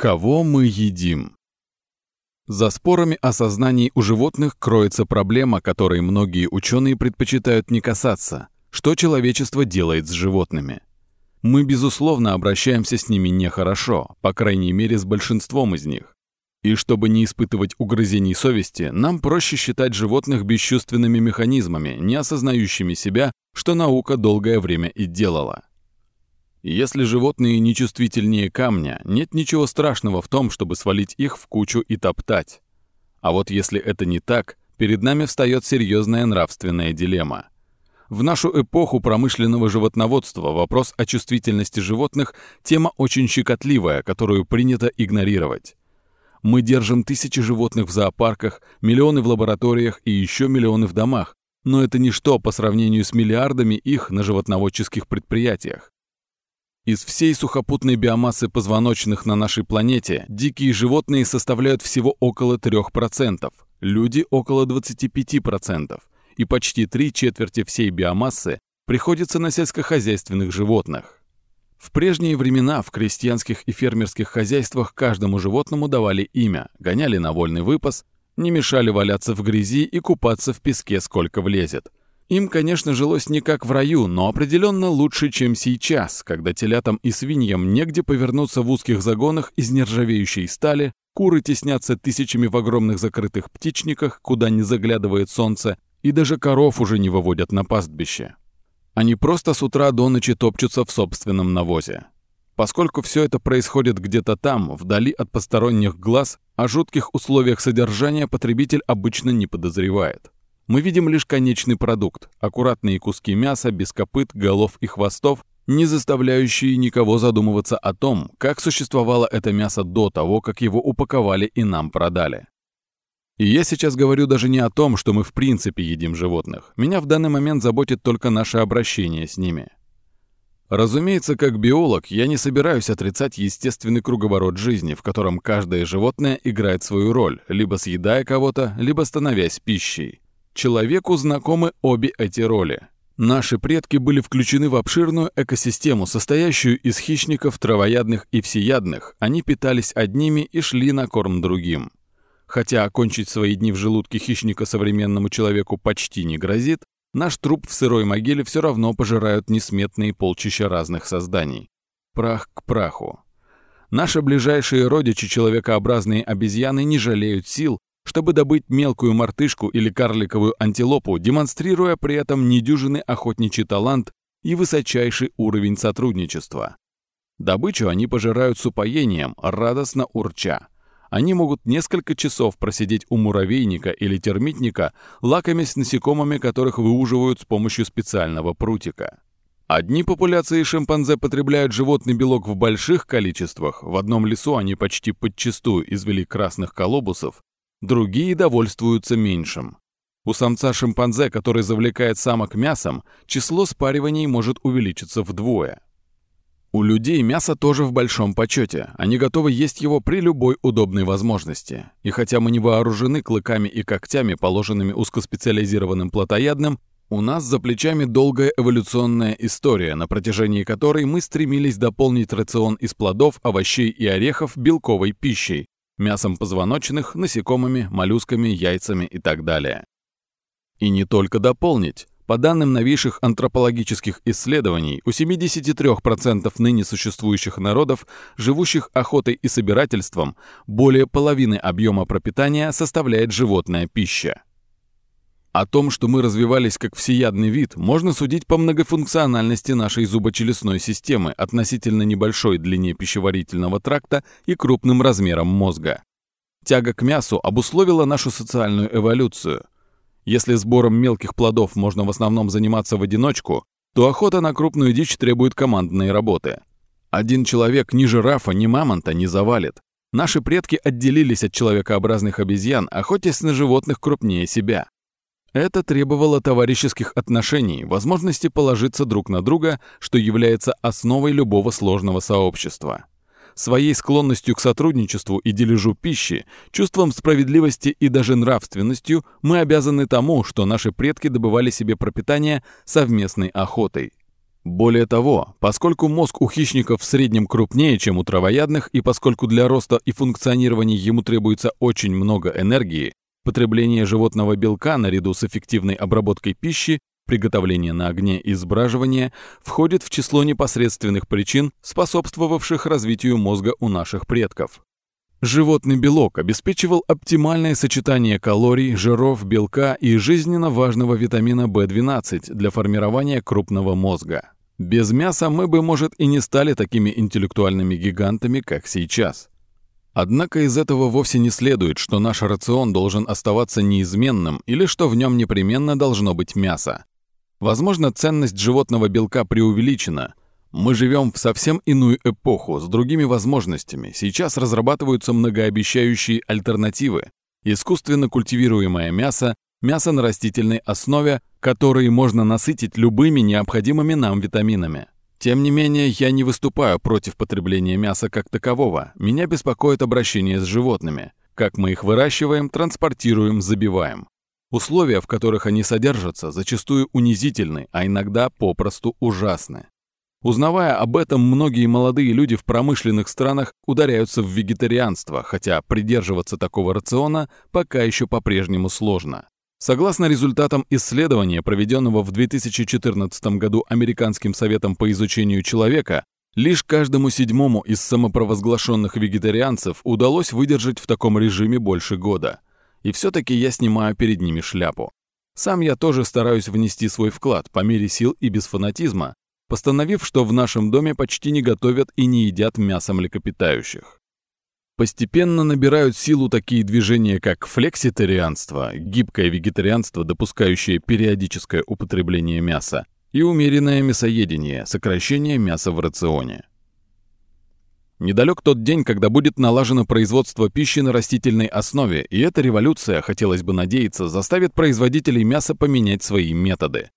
Кого мы едим? За спорами о сознании у животных кроется проблема, которой многие ученые предпочитают не касаться. Что человечество делает с животными? Мы, безусловно, обращаемся с ними нехорошо, по крайней мере, с большинством из них. И чтобы не испытывать угрызений совести, нам проще считать животных бесчувственными механизмами, не осознающими себя, что наука долгое время и делала. Если животные нечувствительнее камня, нет ничего страшного в том, чтобы свалить их в кучу и топтать. А вот если это не так, перед нами встает серьезная нравственная дилемма. В нашу эпоху промышленного животноводства вопрос о чувствительности животных – тема очень щекотливая, которую принято игнорировать. Мы держим тысячи животных в зоопарках, миллионы в лабораториях и еще миллионы в домах, но это ничто по сравнению с миллиардами их на животноводческих предприятиях. Из всей сухопутной биомассы позвоночных на нашей планете дикие животные составляют всего около 3%, люди – около 25%, и почти три четверти всей биомассы приходится на сельскохозяйственных животных. В прежние времена в крестьянских и фермерских хозяйствах каждому животному давали имя, гоняли на вольный выпас, не мешали валяться в грязи и купаться в песке сколько влезет – им, конечно, жилось не как в раю, но определенно лучше, чем сейчас, когда телятам и свиньям негде повернуться в узких загонах из нержавеющей стали, куры теснятся тысячами в огромных закрытых птичниках, куда не заглядывает солнце, и даже коров уже не выводят на пастбище. Они просто с утра до ночи топчутся в собственном навозе. Поскольку все это происходит где-то там, вдали от посторонних глаз, о жутких условиях содержания потребитель обычно не подозревает. Мы видим лишь конечный продукт – аккуратные куски мяса без копыт, голов и хвостов, не заставляющие никого задумываться о том, как существовало это мясо до того, как его упаковали и нам продали. И я сейчас говорю даже не о том, что мы в принципе едим животных. Меня в данный момент заботит только наше обращение с ними. Разумеется, как биолог, я не собираюсь отрицать естественный круговорот жизни, в котором каждое животное играет свою роль, либо съедая кого-то, либо становясь пищей. Человеку знакомы обе эти роли. Наши предки были включены в обширную экосистему, состоящую из хищников, травоядных и всеядных. Они питались одними и шли на корм другим. Хотя окончить свои дни в желудке хищника современному человеку почти не грозит, наш труп в сырой могиле все равно пожирают несметные полчища разных созданий. Прах к праху. Наши ближайшие родичи человекообразные обезьяны не жалеют сил, чтобы добыть мелкую мартышку или карликовую антилопу, демонстрируя при этом недюжинный охотничий талант и высочайший уровень сотрудничества. Добычу они пожирают с упоением, радостно урча. Они могут несколько часов просидеть у муравейника или термитника, лакомясь насекомыми, которых выуживают с помощью специального прутика. Одни популяции шимпанзе потребляют животный белок в больших количествах, в одном лесу они почти подчистую извели красных колобусов, другие довольствуются меньшим. У самца шимпанзе, который завлекает самок мясом, число спариваний может увеличиться вдвое. У людей мясо тоже в большом почете. Они готовы есть его при любой удобной возможности. И хотя мы не вооружены клыками и когтями, положенными узкоспециализированным плотоядным, у нас за плечами долгая эволюционная история, на протяжении которой мы стремились дополнить рацион из плодов, овощей и орехов белковой пищей, мясом позвоночных, насекомыми, моллюсками, яйцами и так далее. И не только дополнить. По данным новейших антропологических исследований, у 73% ныне существующих народов, живущих охотой и собирательством, более половины объема пропитания составляет животная пища. О том, что мы развивались как всеядный вид, можно судить по многофункциональности нашей зубочелюстной системы, относительно небольшой длине пищеварительного тракта и крупным размерам мозга. Тяга к мясу обусловила нашу социальную эволюцию. Если сбором мелких плодов можно в основном заниматься в одиночку, то охота на крупную дичь требует командной работы. Один человек ни жирафа, ни мамонта не завалит. Наши предки отделились от человекообразных обезьян, охотясь на животных крупнее себя. Это требовало товарищеских отношений, возможности положиться друг на друга, что является основой любого сложного сообщества. Своей склонностью к сотрудничеству и дележу пищи, чувством справедливости и даже нравственностью мы обязаны тому, что наши предки добывали себе пропитание совместной охотой. Более того, поскольку мозг у хищников в среднем крупнее, чем у травоядных, и поскольку для роста и функционирования ему требуется очень много энергии, потребление животного белка наряду с эффективной обработкой пищи, приготовление на огне и сбраживание входит в число непосредственных причин, способствовавших развитию мозга у наших предков. Животный белок обеспечивал оптимальное сочетание калорий, жиров, белка и жизненно важного витамина В12 для формирования крупного мозга. Без мяса мы бы, может, и не стали такими интеллектуальными гигантами, как сейчас. Однако из этого вовсе не следует, что наш рацион должен оставаться неизменным или что в нем непременно должно быть мясо. Возможно, ценность животного белка преувеличена, мы живем в совсем иную эпоху, с другими возможностями. Сейчас разрабатываются многообещающие альтернативы. Искусственно культивируемое мясо, мясо на растительной основе, которые можно насытить любыми необходимыми нам витаминами. Тем не менее, я не выступаю против потребления мяса как такового. Меня беспокоит обращение с животными. Как мы их выращиваем, транспортируем, забиваем. Условия, в которых они содержатся, зачастую унизительны, а иногда попросту ужасны. Узнавая об этом, многие молодые люди в промышленных странах ударяются в вегетарианство, хотя придерживаться такого рациона пока еще по-прежнему сложно. Согласно результатам исследования, проведенного в 2014 году Американским советом по изучению человека, лишь каждому седьмому из самопровозглашенных вегетарианцев удалось выдержать в таком режиме больше года. И все-таки я снимаю перед ними шляпу. Сам я тоже стараюсь внести свой вклад по мере сил и без фанатизма, постановив, что в нашем доме почти не готовят и не едят мясо млекопитающих. Постепенно набирают силу такие движения, как флекситарианство, гибкое вегетарианство, допускающее периодическое употребление мяса, и умеренное мясоедение, сокращение мяса в рационе. Недалек тот день, когда будет налажено производство пищи на растительной основе, и эта революция, хотелось бы надеяться, заставит производителей мяса поменять свои методы.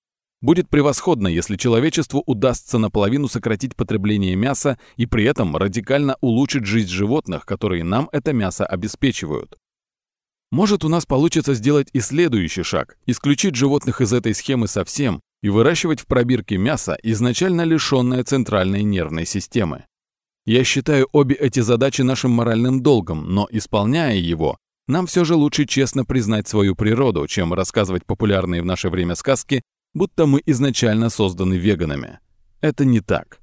Будет превосходно, если человечеству удастся наполовину сократить потребление мяса и при этом радикально улучшить жизнь животных, которые нам это мясо обеспечивают. Может, у нас получится сделать и следующий шаг – исключить животных из этой схемы совсем и выращивать в пробирке мясо, изначально лишенное центральной нервной системы. Я считаю обе эти задачи нашим моральным долгом, но исполняя его, нам все же лучше честно признать свою природу, чем рассказывать популярные в наше время сказки будто мы изначально созданы веганами. Это не так.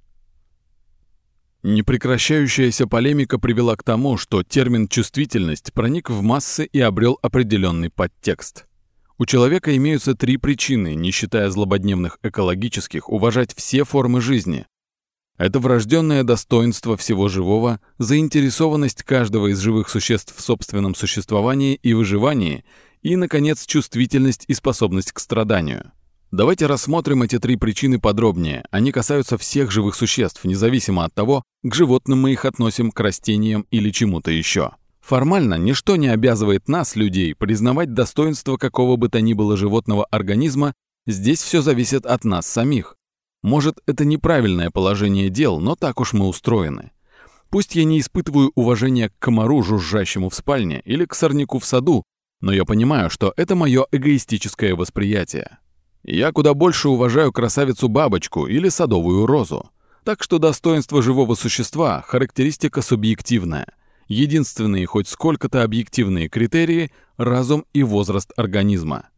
Непрекращающаяся полемика привела к тому, что термин «чувствительность» проник в массы и обрел определенный подтекст. У человека имеются три причины, не считая злободневных экологических, уважать все формы жизни. Это врожденное достоинство всего живого, заинтересованность каждого из живых существ в собственном существовании и выживании и, наконец, чувствительность и способность к страданию. Давайте рассмотрим эти три причины подробнее. Они касаются всех живых существ, независимо от того, к животным мы их относим, к растениям или чему-то еще. Формально ничто не обязывает нас, людей, признавать достоинство какого бы то ни было животного организма, здесь все зависит от нас самих. Может, это неправильное положение дел, но так уж мы устроены. Пусть я не испытываю уважения к комару, жужжащему в спальне, или к сорняку в саду, но я понимаю, что это мое эгоистическое восприятие. Я куда больше уважаю красавицу-бабочку или садовую розу. Так что достоинство живого существа – характеристика субъективная. Единственные хоть сколько-то объективные критерии – разум и возраст организма.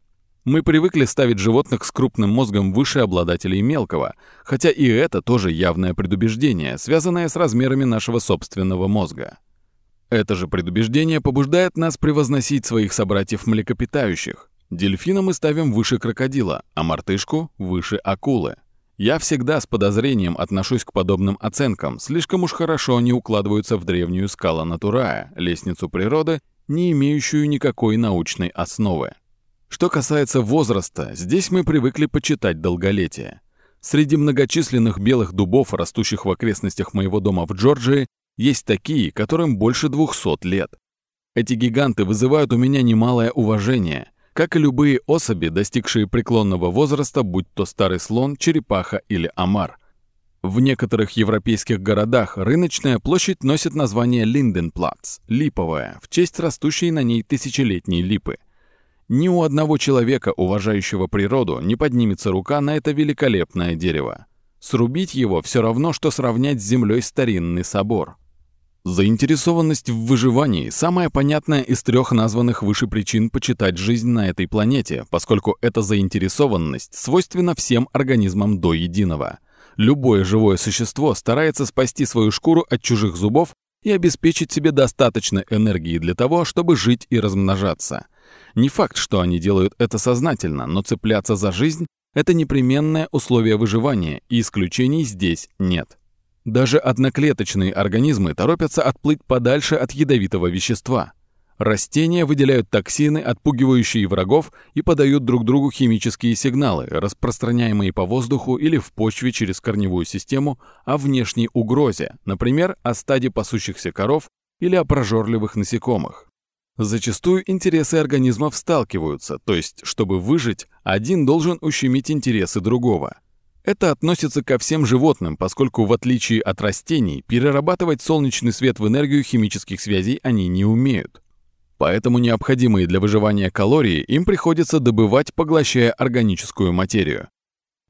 Мы привыкли ставить животных с крупным мозгом выше обладателей мелкого, хотя и это тоже явное предубеждение, связанное с размерами нашего собственного мозга. Это же предубеждение побуждает нас превозносить своих собратьев млекопитающих, Дельфина мы ставим выше крокодила, а мартышку — выше акулы. Я всегда с подозрением отношусь к подобным оценкам, слишком уж хорошо они укладываются в древнюю скала Натурая, лестницу природы, не имеющую никакой научной основы. Что касается возраста, здесь мы привыкли почитать долголетие. Среди многочисленных белых дубов, растущих в окрестностях моего дома в Джорджии, есть такие, которым больше 200 лет. Эти гиганты вызывают у меня немалое уважение, как и любые особи, достигшие преклонного возраста, будь то старый слон, черепаха или омар. В некоторых европейских городах рыночная площадь носит название Линденплац – липовая, в честь растущей на ней тысячелетней липы. Ни у одного человека, уважающего природу, не поднимется рука на это великолепное дерево. Срубить его все равно, что сравнять с землей старинный собор. Заинтересованность в выживании – самая понятная из трех названных выше причин почитать жизнь на этой планете, поскольку эта заинтересованность свойственна всем организмам до единого. Любое живое существо старается спасти свою шкуру от чужих зубов и обеспечить себе достаточно энергии для того, чтобы жить и размножаться. Не факт, что они делают это сознательно, но цепляться за жизнь – это непременное условие выживания, и исключений здесь нет. Даже одноклеточные организмы торопятся отплыть подальше от ядовитого вещества. Растения выделяют токсины, отпугивающие врагов, и подают друг другу химические сигналы, распространяемые по воздуху или в почве через корневую систему, о внешней угрозе, например, о стаде пасущихся коров или о прожорливых насекомых. Зачастую интересы организмов сталкиваются, то есть, чтобы выжить, один должен ущемить интересы другого. Это относится ко всем животным, поскольку, в отличие от растений, перерабатывать солнечный свет в энергию химических связей они не умеют. Поэтому необходимые для выживания калории им приходится добывать, поглощая органическую материю.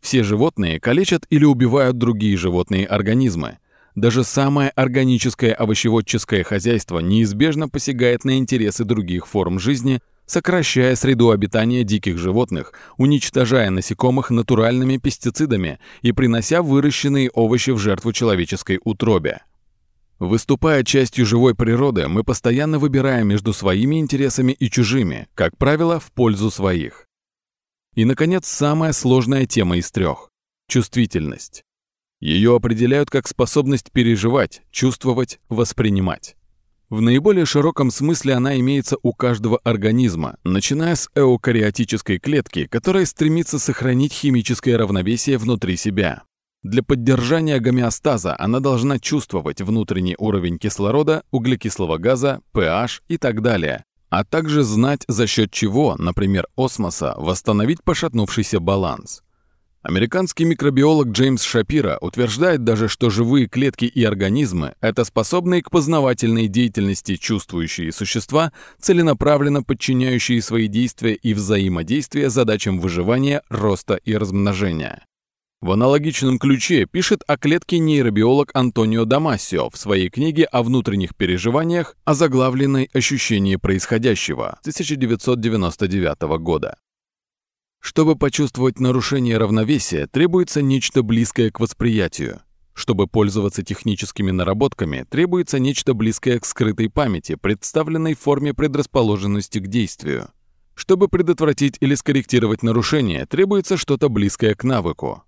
Все животные калечат или убивают другие животные организмы, даже самое органическое овощеводческое хозяйство неизбежно посягает на интересы других форм жизни, сокращая среду обитания диких животных, уничтожая насекомых натуральными пестицидами и принося выращенные овощи в жертву человеческой утробе. Выступая частью живой природы, мы постоянно выбираем между своими интересами и чужими, как правило, в пользу своих. И, наконец, самая сложная тема из трех – чувствительность. Ее определяют как способность переживать, чувствовать, воспринимать. В наиболее широком смысле она имеется у каждого организма, начиная с эукариотической клетки, которая стремится сохранить химическое равновесие внутри себя. Для поддержания гомеостаза она должна чувствовать внутренний уровень кислорода, углекислого газа, pH и так далее, а также знать, за счет чего, например, осмоса, восстановить пошатнувшийся баланс. Американский микробиолог Джеймс Шапира утверждает даже, что живые клетки и организмы – это способные к познавательной деятельности чувствующие существа, целенаправленно подчиняющие свои действия и взаимодействия задачам выживания, роста и размножения. В аналогичном ключе пишет о клетке нейробиолог Антонио Дамасио в своей книге о внутренних переживаниях, озаглавленной «Ощущение происходящего» 1999 года. Чтобы почувствовать нарушение равновесия, требуется нечто близкое к восприятию. Чтобы пользоваться техническими наработками, требуется нечто близкое к скрытой памяти, представленной в форме предрасположенности к действию. Чтобы предотвратить или скорректировать нарушение, требуется что-то близкое к навыку.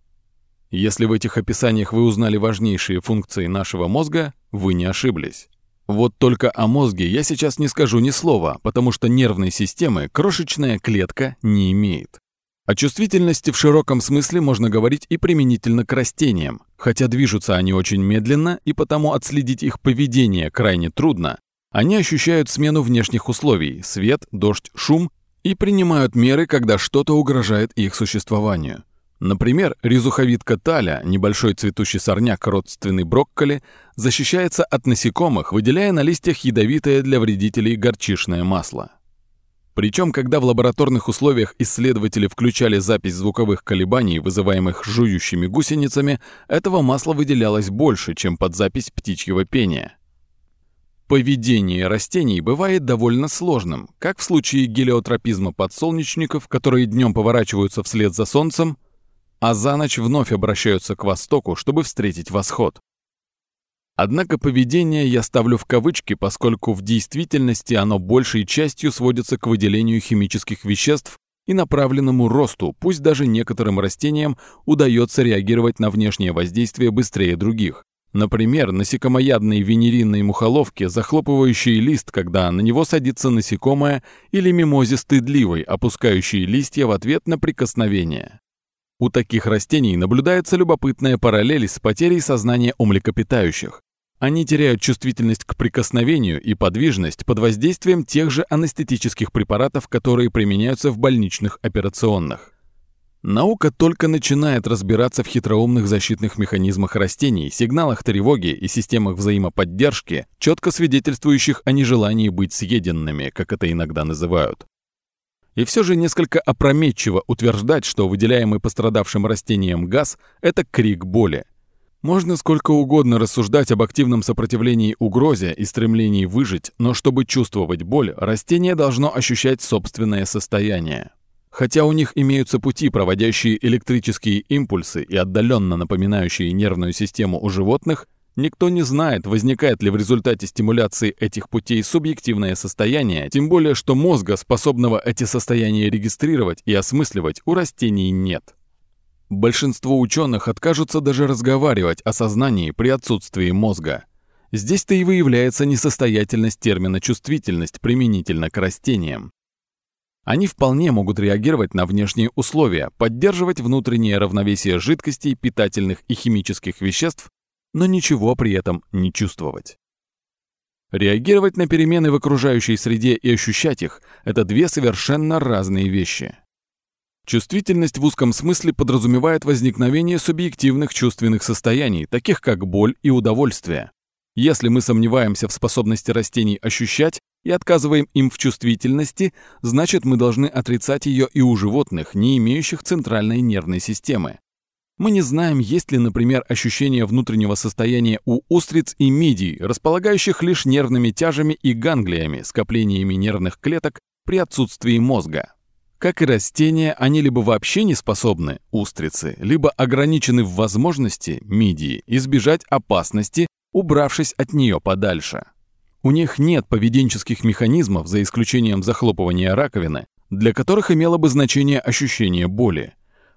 Если в этих описаниях вы узнали важнейшие функции нашего мозга, вы не ошиблись. Вот только о мозге я сейчас не скажу ни слова, потому что нервной системы крошечная клетка не имеет. О чувствительности в широком смысле можно говорить и применительно к растениям, хотя движутся они очень медленно и потому отследить их поведение крайне трудно. Они ощущают смену внешних условий – свет, дождь, шум – и принимают меры, когда что-то угрожает их существованию. Например, резуховидка таля, небольшой цветущий сорняк, родственный брокколи, защищается от насекомых, выделяя на листьях ядовитое для вредителей горчишное масло. Причем, когда в лабораторных условиях исследователи включали запись звуковых колебаний, вызываемых жующими гусеницами, этого масла выделялось больше, чем под запись птичьего пения. Поведение растений бывает довольно сложным, как в случае гелиотропизма подсолнечников, которые днем поворачиваются вслед за солнцем, а за ночь вновь обращаются к востоку, чтобы встретить восход. Однако поведение я ставлю в кавычки, поскольку в действительности оно большей частью сводится к выделению химических веществ и направленному росту, пусть даже некоторым растениям удается реагировать на внешнее воздействие быстрее других. Например, насекомоядные венеринные мухоловки, захлопывающие лист, когда на него садится насекомое, или мимозе стыдливой, опускающие листья в ответ на прикосновение. У таких растений наблюдается любопытная параллель с потерей сознания у млекопитающих. Они теряют чувствительность к прикосновению и подвижность под воздействием тех же анестетических препаратов, которые применяются в больничных операционных. Наука только начинает разбираться в хитроумных защитных механизмах растений, сигналах тревоги и системах взаимоподдержки, четко свидетельствующих о нежелании быть съеденными, как это иногда называют. И все же несколько опрометчиво утверждать, что выделяемый пострадавшим растением газ – это крик боли. Можно сколько угодно рассуждать об активном сопротивлении угрозе и стремлении выжить, но чтобы чувствовать боль, растение должно ощущать собственное состояние. Хотя у них имеются пути, проводящие электрические импульсы и отдаленно напоминающие нервную систему у животных, никто не знает, возникает ли в результате стимуляции этих путей субъективное состояние, тем более что мозга, способного эти состояния регистрировать и осмысливать, у растений нет. Большинство ученых откажутся даже разговаривать о сознании при отсутствии мозга. Здесь-то и выявляется несостоятельность термина «чувствительность» применительно к растениям. Они вполне могут реагировать на внешние условия, поддерживать внутреннее равновесие жидкостей, питательных и химических веществ, но ничего при этом не чувствовать. Реагировать на перемены в окружающей среде и ощущать их – это две совершенно разные вещи. Чувствительность в узком смысле подразумевает возникновение субъективных чувственных состояний, таких как боль и удовольствие. Если мы сомневаемся в способности растений ощущать и отказываем им в чувствительности, значит мы должны отрицать ее и у животных, не имеющих центральной нервной системы. Мы не знаем, есть ли, например, ощущение внутреннего состояния у устриц и мидий, располагающих лишь нервными тяжами и ганглиями, скоплениями нервных клеток при отсутствии мозга. Как и растения, они либо вообще не способны, устрицы, либо ограничены в возможности, мидии, избежать опасности, убравшись от нее подальше. У них нет поведенческих механизмов, за исключением захлопывания раковины, для которых имело бы значение ощущение боли.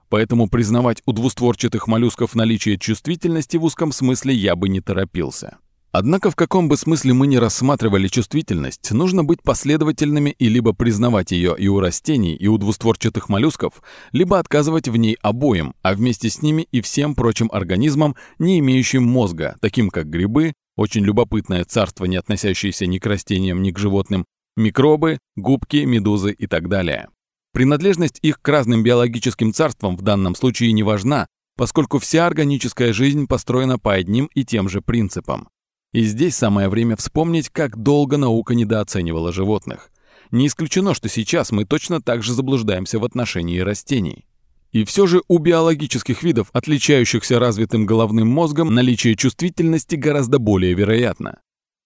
Поэтому признавать у двустворчатых моллюсков наличие чувствительности в узком смысле я бы не торопился. Однако в каком бы смысле мы ни рассматривали чувствительность, нужно быть последовательными и либо признавать ее и у растений, и у двустворчатых моллюсков, либо отказывать в ней обоим, а вместе с ними и всем прочим организмам, не имеющим мозга, таким как грибы, очень любопытное царство, не относящееся ни к растениям, ни к животным, микробы, губки, медузы и так далее. Принадлежность их к разным биологическим царствам в данном случае не важна, поскольку вся органическая жизнь построена по одним и тем же принципам. И здесь самое время вспомнить, как долго наука недооценивала животных. Не исключено, что сейчас мы точно так же заблуждаемся в отношении растений. И все же у биологических видов, отличающихся развитым головным мозгом, наличие чувствительности гораздо более вероятно.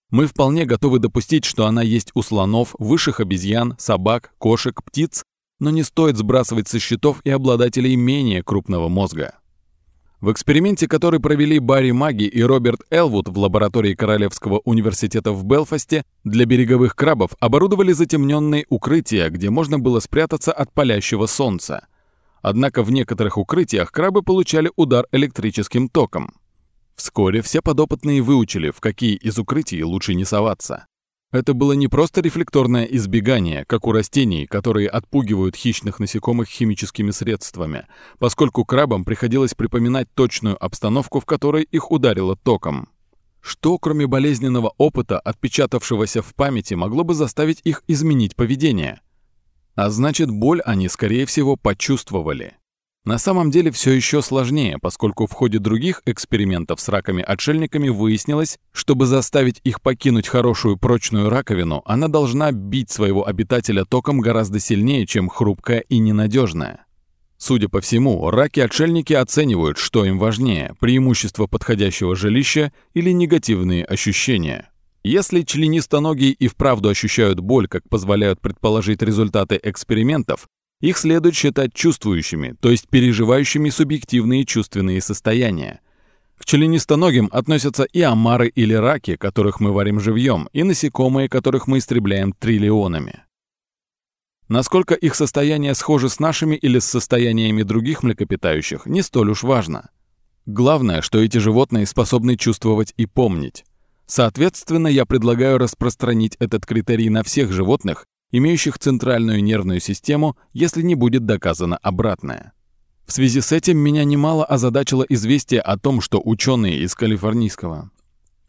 Мы вполне готовы допустить, что она есть у слонов, высших обезьян, собак, кошек, птиц, но не стоит сбрасывать со счетов и обладателей менее крупного мозга. В эксперименте, который провели Барри Маги и Роберт Элвуд в лаборатории Королевского университета в Белфасте, для береговых крабов оборудовали затемненные укрытия, где можно было спрятаться от палящего солнца. Однако в некоторых укрытиях крабы получали удар электрическим током. Вскоре все подопытные выучили, в какие из укрытий лучше не соваться. Это было не просто рефлекторное избегание, как у растений, которые отпугивают хищных насекомых химическими средствами, поскольку крабам приходилось припоминать точную обстановку, в которой их ударило током. Что, кроме болезненного опыта, отпечатавшегося в памяти, могло бы заставить их изменить поведение? А значит, боль они, скорее всего, почувствовали. На самом деле все еще сложнее, поскольку в ходе других экспериментов с раками-отшельниками выяснилось, чтобы заставить их покинуть хорошую прочную раковину, она должна бить своего обитателя током гораздо сильнее, чем хрупкая и ненадежная. Судя по всему, раки-отшельники оценивают, что им важнее – преимущество подходящего жилища или негативные ощущения. Если членистоногие и вправду ощущают боль, как позволяют предположить результаты экспериментов, их следует считать чувствующими, то есть переживающими субъективные чувственные состояния. К членистоногим относятся и омары или раки, которых мы варим живьем, и насекомые, которых мы истребляем триллионами. Насколько их состояние схоже с нашими или с состояниями других млекопитающих, не столь уж важно. Главное, что эти животные способны чувствовать и помнить. Соответственно, я предлагаю распространить этот критерий на всех животных, имеющих центральную нервную систему, если не будет доказано обратное. В связи с этим меня немало озадачило известие о том, что ученые из Калифорнийского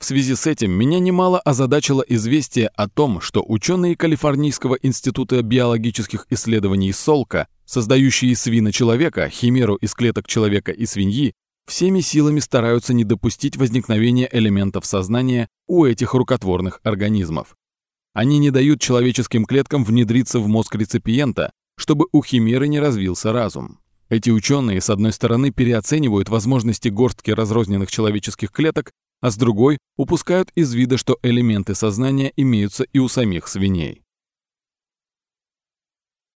в связи с этим меня немало озадачило известие о том, что ученые Калифорнийского института биологических исследований Солка, создающие свина-человека, химеру из клеток человека и свиньи, всеми силами стараются не допустить возникновения элементов сознания у этих рукотворных организмов. Они не дают человеческим клеткам внедриться в мозг реципиента, чтобы у химеры не развился разум. Эти ученые, с одной стороны, переоценивают возможности горстки разрозненных человеческих клеток, а с другой упускают из вида, что элементы сознания имеются и у самих свиней.